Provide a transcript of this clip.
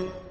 Lord.